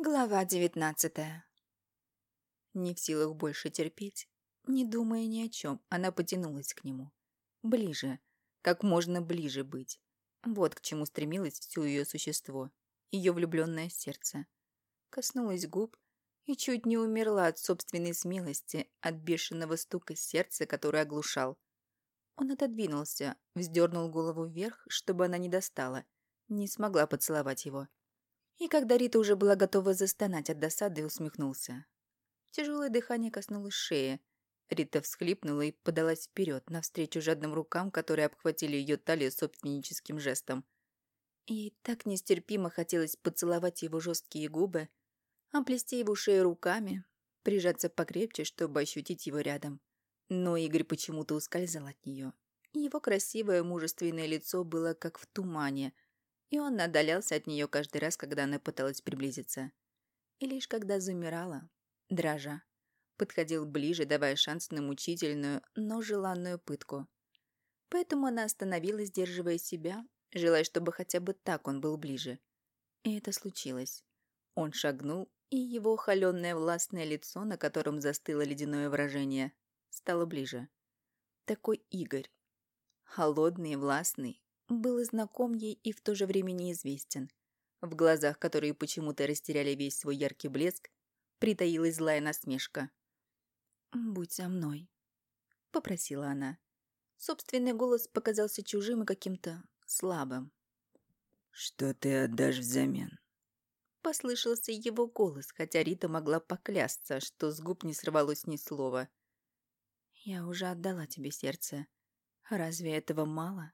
Глава девятнадцатая. Не в силах больше терпеть, не думая ни о чем, она потянулась к нему. Ближе, как можно ближе быть. Вот к чему стремилось все ее существо, ее влюбленное сердце. Коснулась губ и чуть не умерла от собственной смелости, от бешеного стука сердца, который оглушал. Он отодвинулся, вздернул голову вверх, чтобы она не достала, не смогла поцеловать его. И когда Рита уже была готова застонать от досады, усмехнулся. Тяжелое дыхание коснулось шеи. Рита всхлипнула и подалась вперед, навстречу жадным рукам, которые обхватили ее талию собственническим жестом. Ей так нестерпимо хотелось поцеловать его жесткие губы, оплести его шею руками, прижаться покрепче, чтобы ощутить его рядом. Но Игорь почему-то ускользал от нее. Его красивое мужественное лицо было как в тумане – и он отдалялся от нее каждый раз, когда она пыталась приблизиться. И лишь когда замирала, дрожа, подходил ближе, давая шанс на мучительную, но желанную пытку. Поэтому она остановилась, сдерживая себя, желая, чтобы хотя бы так он был ближе. И это случилось. Он шагнул, и его холеное властное лицо, на котором застыло ледяное выражение, стало ближе. Такой Игорь. Холодный властный, был и знаком ей и в то же время неизвестен. В глазах, которые почему-то растеряли весь свой яркий блеск, притаилась злая насмешка. «Будь со мной», — попросила она. Собственный голос показался чужим и каким-то слабым. «Что ты отдашь взамен?» Послышался его голос, хотя Рита могла поклясться, что с губ не сорвалось ни слова. «Я уже отдала тебе сердце. Разве этого мало?»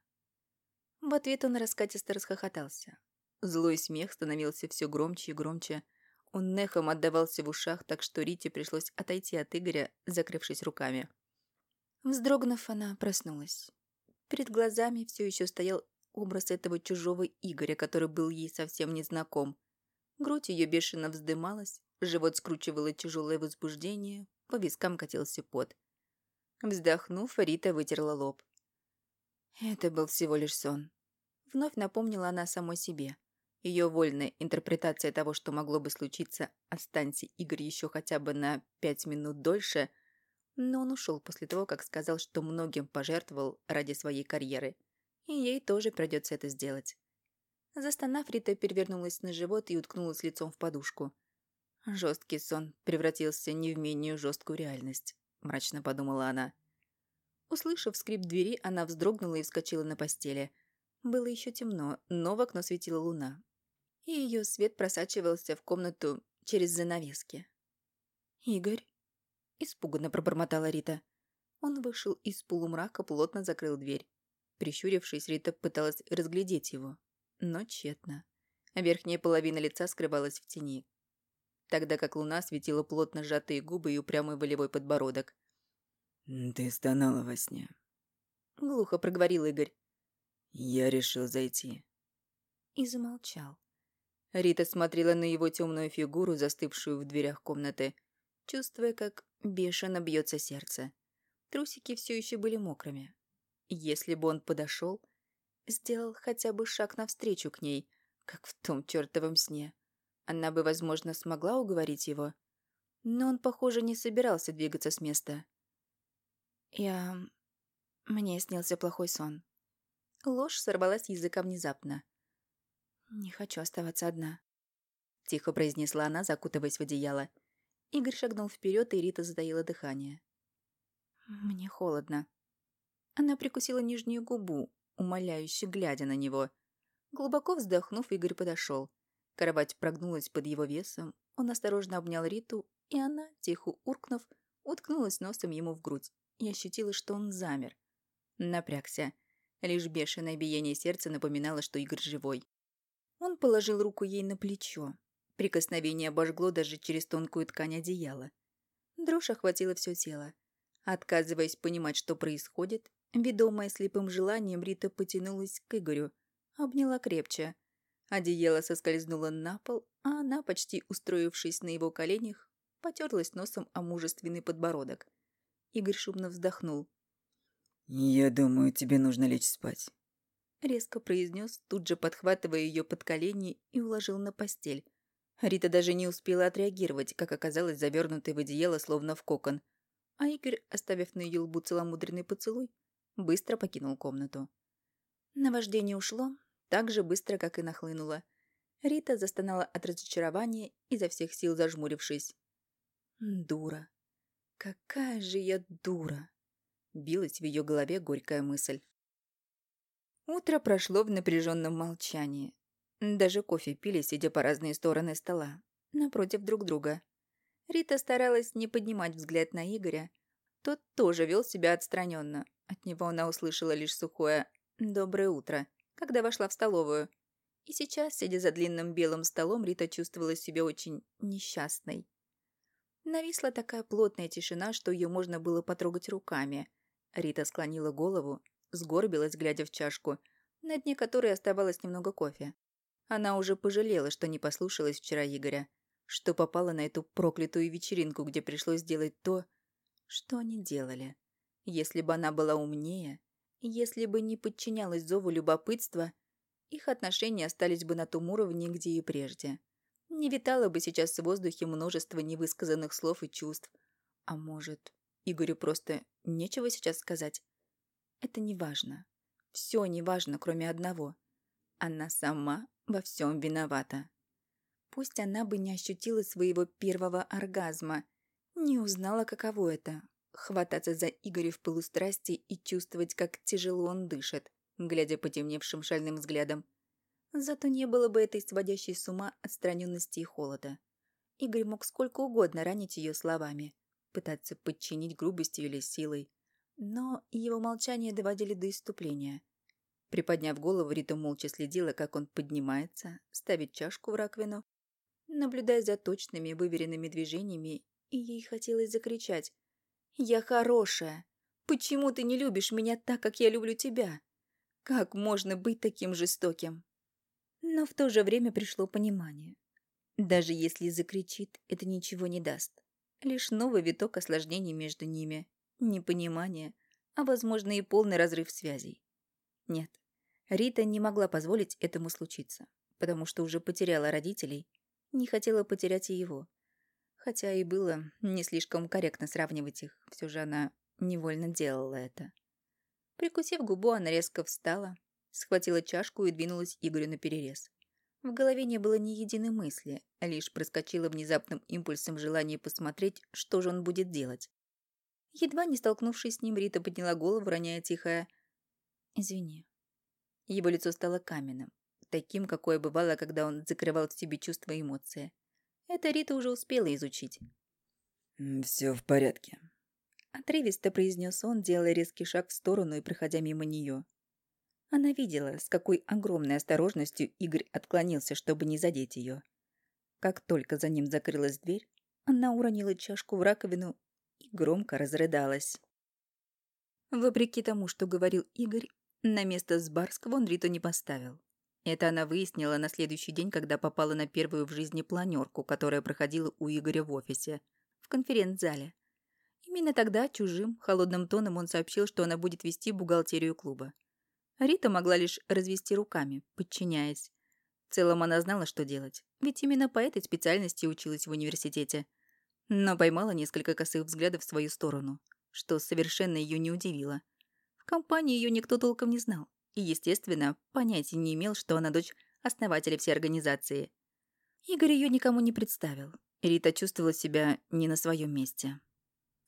В ответ он раскатисто расхохотался. Злой смех становился все громче и громче. Он нехом отдавался в ушах, так что Рите пришлось отойти от Игоря, закрывшись руками. Вздрогнув, она проснулась. Перед глазами все еще стоял образ этого чужого Игоря, который был ей совсем незнаком. Грудь ее бешено вздымалась, живот скручивало тяжелое возбуждение, по вискам катился пот. Вздохнув, Рита вытерла лоб. Это был всего лишь сон. Вновь напомнила она самой себе. Ее вольная интерпретация того, что могло бы случиться, останься Игорь еще хотя бы на пять минут дольше, но он ушел после того, как сказал, что многим пожертвовал ради своей карьеры. И ей тоже придется это сделать. Застонав, Рита перевернулась на живот и уткнулась лицом в подушку. Жесткий сон превратился не в менее жесткую реальность, мрачно подумала она. Услышав скрип двери, она вздрогнула и вскочила на постели – было еще темно, но в окно светила луна. И ее свет просачивался в комнату через занавески. «Игорь?» – испуганно пробормотала Рита. Он вышел из полумрака, плотно закрыл дверь. Прищурившись, Рита пыталась разглядеть его, но тщетно. Верхняя половина лица скрывалась в тени, тогда как луна светила плотно сжатые губы и упрямый волевой подбородок. «Ты стонала во сне», — глухо проговорил Игорь. Я решил зайти. И замолчал. Рита смотрела на его темную фигуру, застывшую в дверях комнаты, чувствуя, как бешено бьется сердце. Трусики все еще были мокрыми. Если бы он подошел, сделал хотя бы шаг навстречу к ней, как в том чертовом сне, она бы, возможно, смогла уговорить его. Но он, похоже, не собирался двигаться с места. Я... Мне снился плохой сон. Ложь сорвалась языка внезапно. «Не хочу оставаться одна», — тихо произнесла она, закутываясь в одеяло. Игорь шагнул вперед, и Рита затаила дыхание. «Мне холодно». Она прикусила нижнюю губу, умоляюще глядя на него. Глубоко вздохнув, Игорь подошел. Кровать прогнулась под его весом, он осторожно обнял Риту, и она, тихо уркнув, уткнулась носом ему в грудь и ощутила, что он замер. Напрягся. Лишь бешеное биение сердца напоминало, что Игорь живой. Он положил руку ей на плечо. Прикосновение обожгло даже через тонкую ткань одеяла. Дрожь охватила все тело. Отказываясь понимать, что происходит, ведомая слепым желанием, Рита потянулась к Игорю, обняла крепче. Одеяло соскользнуло на пол, а она, почти устроившись на его коленях, потерлась носом о мужественный подбородок. Игорь шумно вздохнул. «Я думаю, тебе нужно лечь спать», — резко произнес, тут же подхватывая ее под колени и уложил на постель. Рита даже не успела отреагировать, как оказалось завернутой в одеяло, словно в кокон. А Игорь, оставив на ее лбу целомудренный поцелуй, быстро покинул комнату. Наваждение ушло так же быстро, как и нахлынуло. Рита застонала от разочарования, изо всех сил зажмурившись. «Дура! Какая же я дура!» Билась в ее голове горькая мысль. Утро прошло в напряженном молчании. Даже кофе пили, сидя по разные стороны стола, напротив друг друга. Рита старалась не поднимать взгляд на Игоря. Тот тоже вел себя отстраненно. От него она услышала лишь сухое «доброе утро», когда вошла в столовую. И сейчас, сидя за длинным белым столом, Рита чувствовала себя очень несчастной. Нависла такая плотная тишина, что ее можно было потрогать руками. Рита склонила голову, сгорбилась, глядя в чашку, на дне которой оставалось немного кофе. Она уже пожалела, что не послушалась вчера Игоря, что попала на эту проклятую вечеринку, где пришлось делать то, что они делали. Если бы она была умнее, если бы не подчинялась зову любопытства, их отношения остались бы на том уровне, где и прежде. Не витало бы сейчас в воздухе множество невысказанных слов и чувств. А может, Игорю просто нечего сейчас сказать? Это не важно. Все не важно, кроме одного. Она сама во всем виновата. Пусть она бы не ощутила своего первого оргазма, не узнала, каково это — хвататься за Игоря в пылу страсти и чувствовать, как тяжело он дышит, глядя потемневшим шальным взглядом. Зато не было бы этой сводящей с ума отстраненности и холода. Игорь мог сколько угодно ранить ее словами, пытаться подчинить грубостью или силой, но его молчание доводили до иступления — Приподняв голову, Рита молча следила, как он поднимается, ставит чашку в раковину, наблюдая за точными, выверенными движениями, ей хотелось закричать «Я хорошая! Почему ты не любишь меня так, как я люблю тебя? Как можно быть таким жестоким?» Но в то же время пришло понимание. Даже если закричит, это ничего не даст. Лишь новый виток осложнений между ними, непонимание, а, возможно, и полный разрыв связей. Нет, Рита не могла позволить этому случиться, потому что уже потеряла родителей, не хотела потерять и его. Хотя и было не слишком корректно сравнивать их, все же она невольно делала это. Прикусив губу, она резко встала, схватила чашку и двинулась Игорю на перерез. В голове не было ни единой мысли, а лишь проскочила внезапным импульсом желание посмотреть, что же он будет делать. Едва не столкнувшись с ним, Рита подняла голову, роняя тихое «Извини». Его лицо стало каменным, таким, какое бывало, когда он закрывал в себе чувства и эмоции. Это Рита уже успела изучить. «Все в порядке», — отрывисто произнес он, делая резкий шаг в сторону и проходя мимо нее. Она видела, с какой огромной осторожностью Игорь отклонился, чтобы не задеть ее. Как только за ним закрылась дверь, она уронила чашку в раковину и громко разрыдалась. Вопреки тому, что говорил Игорь, на место Сбарского он Риту не поставил. Это она выяснила на следующий день, когда попала на первую в жизни планерку, которая проходила у Игоря в офисе, в конференц-зале. Именно тогда чужим, холодным тоном он сообщил, что она будет вести бухгалтерию клуба. Рита могла лишь развести руками, подчиняясь. В целом она знала, что делать, ведь именно по этой специальности училась в университете. Но поймала несколько косых взглядов в свою сторону, что совершенно ее не удивило – в компании ее никто толком не знал. И, естественно, понятия не имел, что она дочь основателя всей организации. Игорь ее никому не представил. Рита чувствовала себя не на своем месте.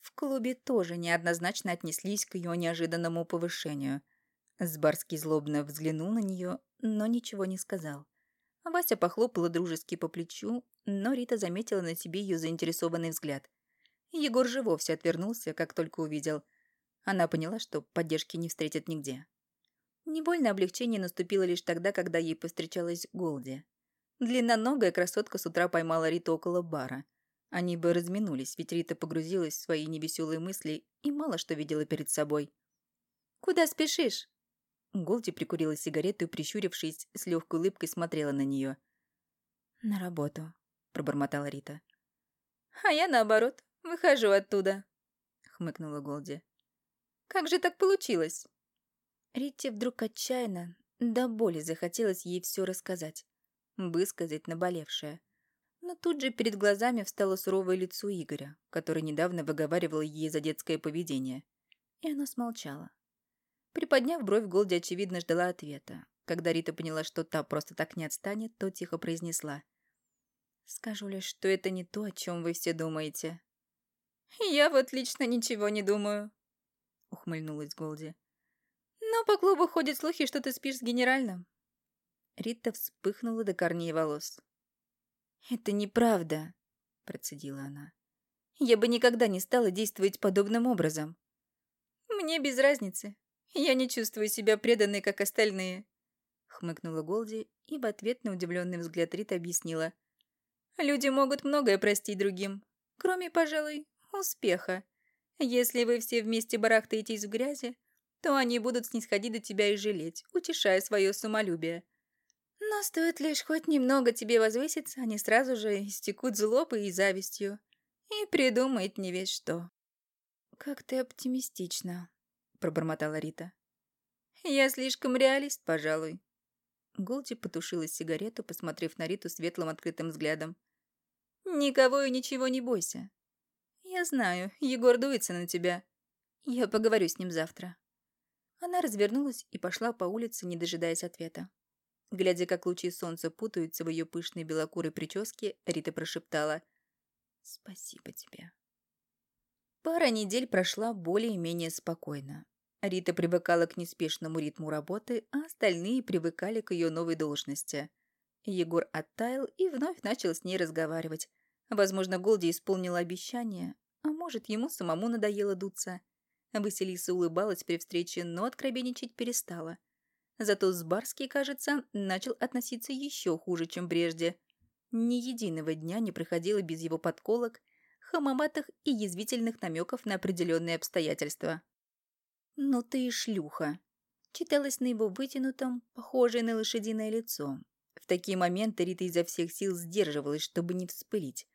В клубе тоже неоднозначно отнеслись к ее неожиданному повышению. Сбарский злобно взглянул на нее, но ничего не сказал. Вася похлопала дружески по плечу, но Рита заметила на себе ее заинтересованный взгляд. Егор же вовсе отвернулся, как только увидел – она поняла, что поддержки не встретит нигде. Невольное облегчение наступило лишь тогда, когда ей повстречалась Голди. Длинноногая красотка с утра поймала Риту около бара. Они бы разминулись, ведь Рита погрузилась в свои невеселые мысли и мало что видела перед собой. «Куда спешишь?» Голди прикурила сигарету и, прищурившись, с легкой улыбкой смотрела на нее. «На работу», — пробормотала Рита. «А я, наоборот, выхожу оттуда», — хмыкнула Голди. Как же так получилось?» Рите вдруг отчаянно, до боли захотелось ей все рассказать, высказать наболевшее. Но тут же перед глазами встало суровое лицо Игоря, который недавно выговаривал ей за детское поведение. И она смолчала. Приподняв бровь, Голди, очевидно, ждала ответа. Когда Рита поняла, что та просто так не отстанет, то тихо произнесла. «Скажу лишь, что это не то, о чем вы все думаете». «Я вот лично ничего не думаю», — ухмыльнулась Голди. «Но по клубу ходят слухи, что ты спишь с генеральным». Рита вспыхнула до корней волос. «Это неправда», — процедила она. «Я бы никогда не стала действовать подобным образом». «Мне без разницы. Я не чувствую себя преданной, как остальные», — хмыкнула Голди и в ответ на удивленный взгляд Рит объяснила. «Люди могут многое простить другим, кроме, пожалуй, успеха. Если вы все вместе барахтаетесь в грязи, то они будут снисходить до тебя и жалеть, утешая свое самолюбие. Но стоит лишь хоть немного тебе возвыситься, они сразу же истекут злобой и завистью. И придумают не весь что. «Как ты оптимистична», — пробормотала Рита. «Я слишком реалист, пожалуй». Голди потушила сигарету, посмотрев на Риту светлым открытым взглядом. «Никого и ничего не бойся. Я знаю, Егор дуется на тебя. Я поговорю с ним завтра». Она развернулась и пошла по улице, не дожидаясь ответа. Глядя, как лучи солнца путаются в ее пышной белокурой прическе, Рита прошептала «Спасибо тебе». Пара недель прошла более-менее спокойно. Рита привыкала к неспешному ритму работы, а остальные привыкали к ее новой должности. Егор оттаял и вновь начал с ней разговаривать. Возможно, Голди исполнила обещание, а может, ему самому надоело дуться. Василиса улыбалась при встрече, но откровенничать перестала. Зато Сбарский, кажется, начал относиться еще хуже, чем прежде. Ни единого дня не проходило без его подколок, хамоватых и язвительных намеков на определенные обстоятельства. «Ну ты и шлюха!» читалось на его вытянутом, похожее на лошадиное лицо. В такие моменты Рита изо всех сил сдерживалась, чтобы не вспылить,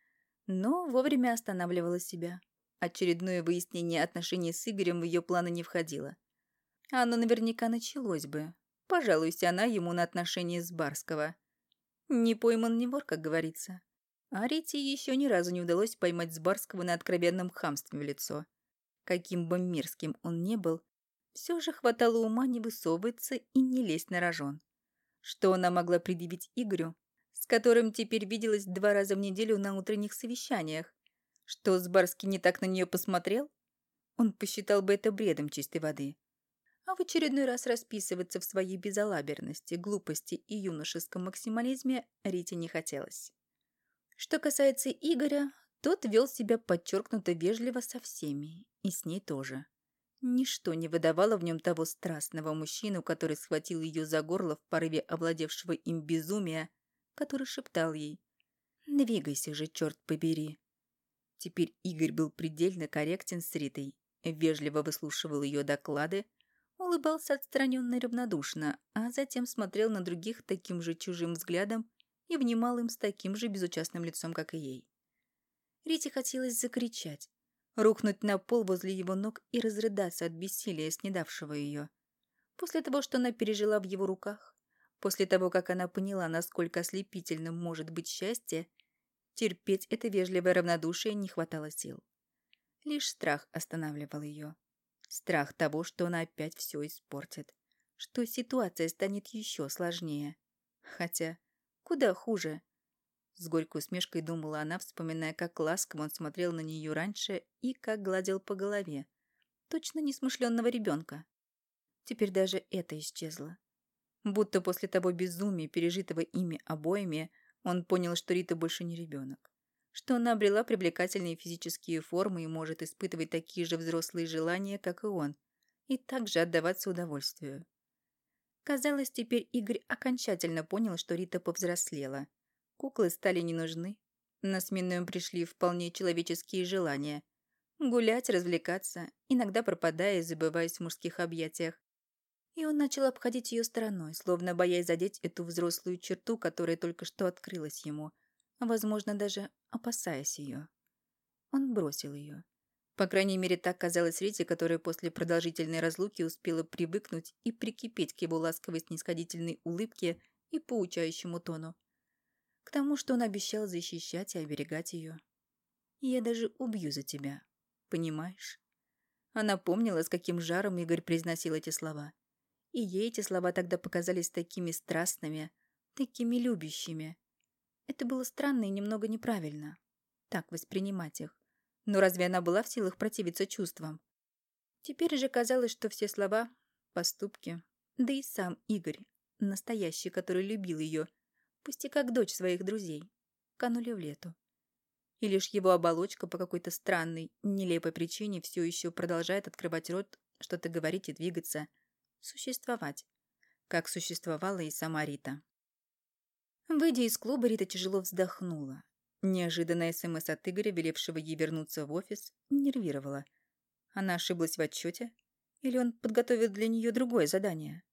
но вовремя останавливала себя. Очередное выяснение отношений с Игорем в ее планы не входило. Оно наверняка началось бы, Пожалуйся она ему на отношения с Барского. Не пойман не вор, как говорится. А Рите еще ни разу не удалось поймать Сбарского на откровенном хамстве в лицо. Каким бы мерзким он не был, все же хватало ума не высовываться и не лезть на рожон. Что она могла предъявить Игорю, с которым теперь виделась два раза в неделю на утренних совещаниях? Что Сбарский не так на нее посмотрел? Он посчитал бы это бредом чистой воды а в очередной раз расписываться в своей безалаберности, глупости и юношеском максимализме Рите не хотелось. Что касается Игоря, тот вел себя подчеркнуто вежливо со всеми, и с ней тоже. Ничто не выдавало в нем того страстного мужчину, который схватил ее за горло в порыве овладевшего им безумия, который шептал ей «Двигайся же, черт побери!». Теперь Игорь был предельно корректен с Ритой, вежливо выслушивал ее доклады, улыбался отстраненно и равнодушно, а затем смотрел на других таким же чужим взглядом и внимал им с таким же безучастным лицом, как и ей. Рите хотелось закричать, рухнуть на пол возле его ног и разрыдаться от бессилия, снедавшего ее. После того, что она пережила в его руках, после того, как она поняла, насколько ослепительным может быть счастье, терпеть это вежливое равнодушие не хватало сил. Лишь страх останавливал ее. Страх того, что она опять все испортит. Что ситуация станет еще сложнее. Хотя, куда хуже. С горькой усмешкой думала она, вспоминая, как ласково он смотрел на нее раньше и как гладил по голове. Точно несмышленного ребенка. Теперь даже это исчезло. Будто после того безумия, пережитого ими обоими, он понял, что Рита больше не ребенок что она обрела привлекательные физические формы и может испытывать такие же взрослые желания, как и он, и также отдаваться удовольствию. Казалось, теперь Игорь окончательно понял, что Рита повзрослела. Куклы стали не нужны. На смену им пришли вполне человеческие желания. Гулять, развлекаться, иногда пропадая и забываясь в мужских объятиях. И он начал обходить ее стороной, словно боясь задеть эту взрослую черту, которая только что открылась ему – возможно, даже опасаясь ее. Он бросил ее. По крайней мере, так казалось Рите, которая после продолжительной разлуки успела привыкнуть и прикипеть к его ласковой снисходительной улыбке и поучающему тону. К тому, что он обещал защищать и оберегать ее. «Я даже убью за тебя, понимаешь?» Она помнила, с каким жаром Игорь произносил эти слова. И ей эти слова тогда показались такими страстными, такими любящими. Это было странно и немного неправильно. Так воспринимать их. Но разве она была в силах противиться чувствам? Теперь же казалось, что все слова, поступки, да и сам Игорь, настоящий, который любил ее, пусть и как дочь своих друзей, канули в лету. И лишь его оболочка по какой-то странной, нелепой причине все еще продолжает открывать рот, что-то говорить и двигаться, существовать, как существовала и сама Рита. Выйдя из клуба, Рита тяжело вздохнула. Неожиданная СМС от Игоря, велевшего ей вернуться в офис, нервировала. Она ошиблась в отчете? Или он подготовил для нее другое задание?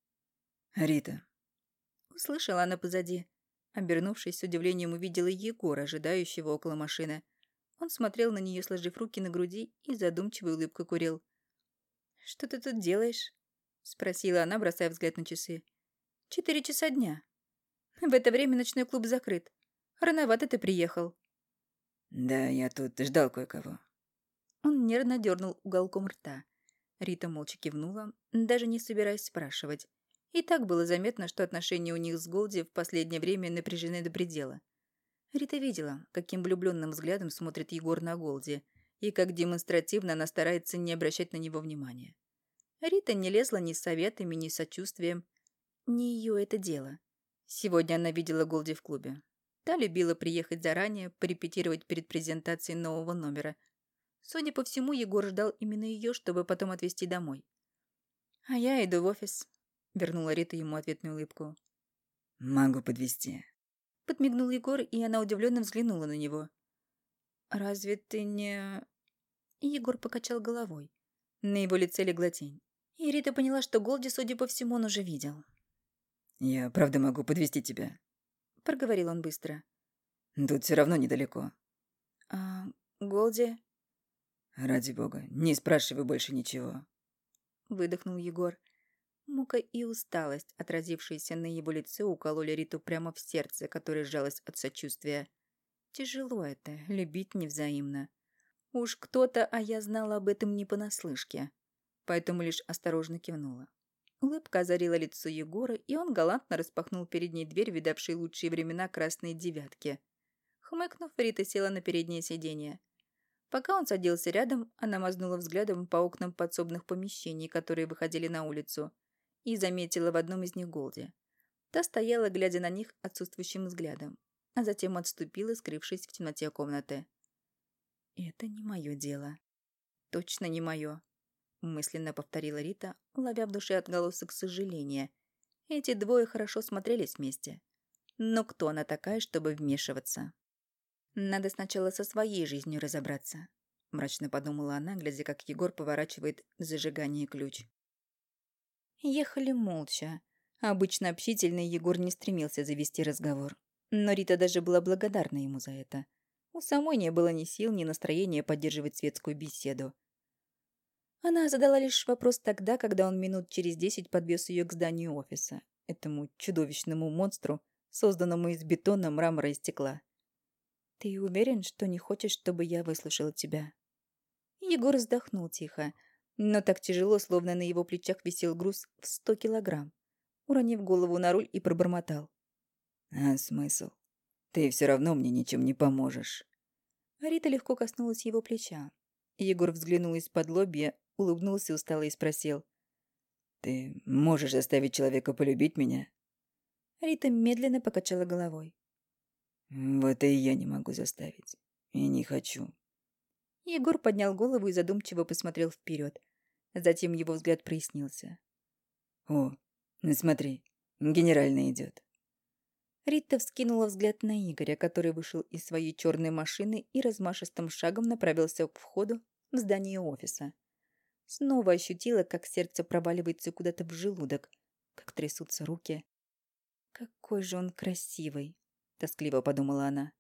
«Рита». Услышала она позади. Обернувшись, с удивлением увидела Егора, ожидающего около машины. Он смотрел на нее, сложив руки на груди, и задумчивой улыбкой курил. «Что ты тут делаешь?» — спросила она, бросая взгляд на часы. «Четыре часа дня. В это время ночной клуб закрыт. Рановато ты приехал». «Да, я тут ждал кое-кого». Он нервно дернул уголком рта. Рита молча кивнула, даже не собираясь спрашивать. И так было заметно, что отношения у них с Голди в последнее время напряжены до предела. Рита видела, каким влюбленным взглядом смотрит Егор на Голди, и как демонстративно она старается не обращать на него внимания. Рита не лезла ни с советами, ни с сочувствием. Не ее это дело. Сегодня она видела Голди в клубе. Та любила приехать заранее, порепетировать перед презентацией нового номера – Судя по всему, Егор ждал именно ее, чтобы потом отвезти домой. «А я иду в офис», — вернула Рита ему ответную улыбку. «Могу подвезти. Подмигнул Егор, и она удивленно взглянула на него. «Разве ты не...» Егор покачал головой. На его лице легла тень. И Рита поняла, что Голди, судя по всему, он уже видел. «Я правда могу подвезти тебя», — проговорил он быстро. «Тут все равно недалеко». «А Голди...» «Ради бога, не спрашивай больше ничего», — выдохнул Егор. Мука и усталость, отразившиеся на его лице, укололи Риту прямо в сердце, которое сжалось от сочувствия. Тяжело это — любить невзаимно. Уж кто-то, а я знала об этом не понаслышке, поэтому лишь осторожно кивнула. Улыбка озарила лицо Егора, и он галантно распахнул перед ней дверь, видавшей лучшие времена красной девятки. Хмыкнув, Рита села на переднее сиденье. Пока он садился рядом, она мазнула взглядом по окнам подсобных помещений, которые выходили на улицу, и заметила в одном из них Голди. Та стояла, глядя на них отсутствующим взглядом, а затем отступила, скрывшись в темноте комнаты. «Это не мое дело. Точно не мое», — мысленно повторила Рита, ловя в душе отголосок сожаления. Эти двое хорошо смотрелись вместе. Но кто она такая, чтобы вмешиваться? Надо сначала со своей жизнью разобраться, мрачно подумала она, глядя, как Егор поворачивает зажигание ключ. Ехали молча. Обычно общительный Егор не стремился завести разговор. Но Рита даже была благодарна ему за это. У самой не было ни сил, ни настроения поддерживать светскую беседу. Она задала лишь вопрос тогда, когда он минут через десять подвез ее к зданию офиса, этому чудовищному монстру, созданному из бетона, мрамора и стекла. «Ты уверен, что не хочешь, чтобы я выслушала тебя?» Егор вздохнул тихо, но так тяжело, словно на его плечах висел груз в сто килограмм. Уронив голову на руль и пробормотал. «А смысл? Ты все равно мне ничем не поможешь». Рита легко коснулась его плеча. Егор взглянул из-под лобья, улыбнулся устало и спросил. «Ты можешь заставить человека полюбить меня?» Рита медленно покачала головой. Вот и я не могу заставить. И не хочу. Егор поднял голову и задумчиво посмотрел вперед. Затем его взгляд прояснился. «О, ну смотри, генеральный идет. Рита вскинула взгляд на Игоря, который вышел из своей черной машины и размашистым шагом направился к входу в здание офиса. Снова ощутила, как сердце проваливается куда-то в желудок, как трясутся руки. Какой же он красивый, тоскливо подумала она.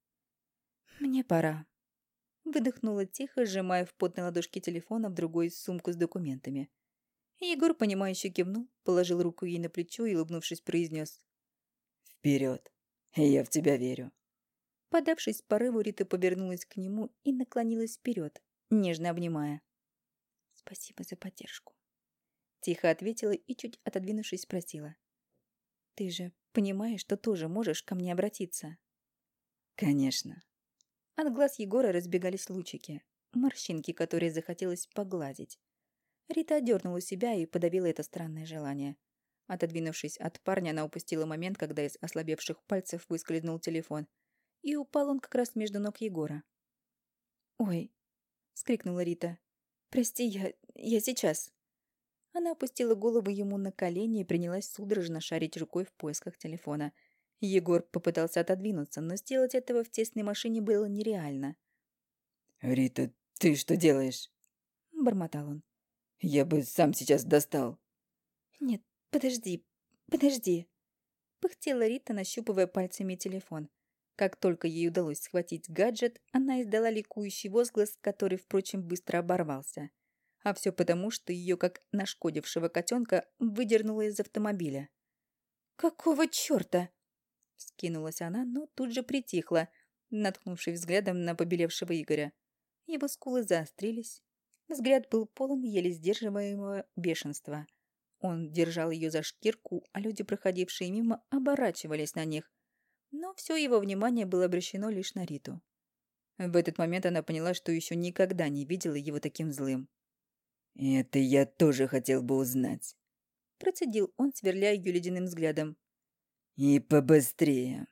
Мне пора. Выдохнула тихо, сжимая в потной ладошке телефона в другой сумку с документами. Егор, понимающе кивнул, положил руку ей на плечо и, улыбнувшись, произнес. «Вперед! Я в тебя верю!» Подавшись порыву, Рита повернулась к нему и наклонилась вперед, нежно обнимая. «Спасибо за поддержку», — тихо ответила и, чуть отодвинувшись, спросила. «Ты же понимаешь, что тоже можешь ко мне обратиться?» «Конечно». От глаз Егора разбегались лучики, морщинки, которые захотелось погладить. Рита одернула себя и подавила это странное желание. Отодвинувшись от парня, она упустила момент, когда из ослабевших пальцев выскользнул телефон — и упал он как раз между ног Егора. «Ой!» — скрикнула Рита. «Прости, я... я сейчас!» Она опустила голову ему на колени и принялась судорожно шарить рукой в поисках телефона. Егор попытался отодвинуться, но сделать этого в тесной машине было нереально. «Рита, ты что делаешь?» — бормотал он. «Я бы сам сейчас достал». «Нет, подожди, подожди!» — пыхтела Рита, нащупывая пальцами телефон. Как только ей удалось схватить гаджет, она издала ликующий возглас, который, впрочем, быстро оборвался. А все потому, что ее, как нашкодившего котенка, выдернуло из автомобиля. «Какого черта?» Скинулась она, но тут же притихла, наткнувшись взглядом на побелевшего Игоря. Его скулы заострились. Взгляд был полон еле сдерживаемого бешенства. Он держал ее за шкирку, а люди, проходившие мимо, оборачивались на них, но все его внимание было обращено лишь на Риту. В этот момент она поняла, что еще никогда не видела его таким злым. «Это я тоже хотел бы узнать», — процедил он, сверляя ее ледяным взглядом. «И побыстрее».